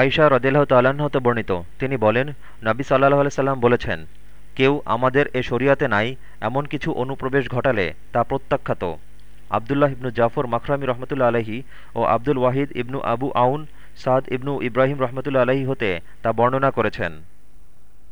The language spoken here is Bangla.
আয়সা রদিল্লাহ তাল্লাহ্ন হতে বর্ণিত। তিনি বলেন, নবী সাল্লাহ সাল্লাম বলেছেন, কেউ আমাদের এ শরিয়াতে নাই, এমন কিছু অনুপ্রবেশ ঘটালে তা প্রত্যাখ্যাত। আবদুল্লাহ ইবনু জাফর মাখরামি রহমতুল্লা আলহী ও আব্দুল ওয়াহিদ ইবনু আবু আউন, সাদ ইবনু ইব্রাহিম রহমতুল্লা আলহী হতে তা বর্ণনা করেছেন।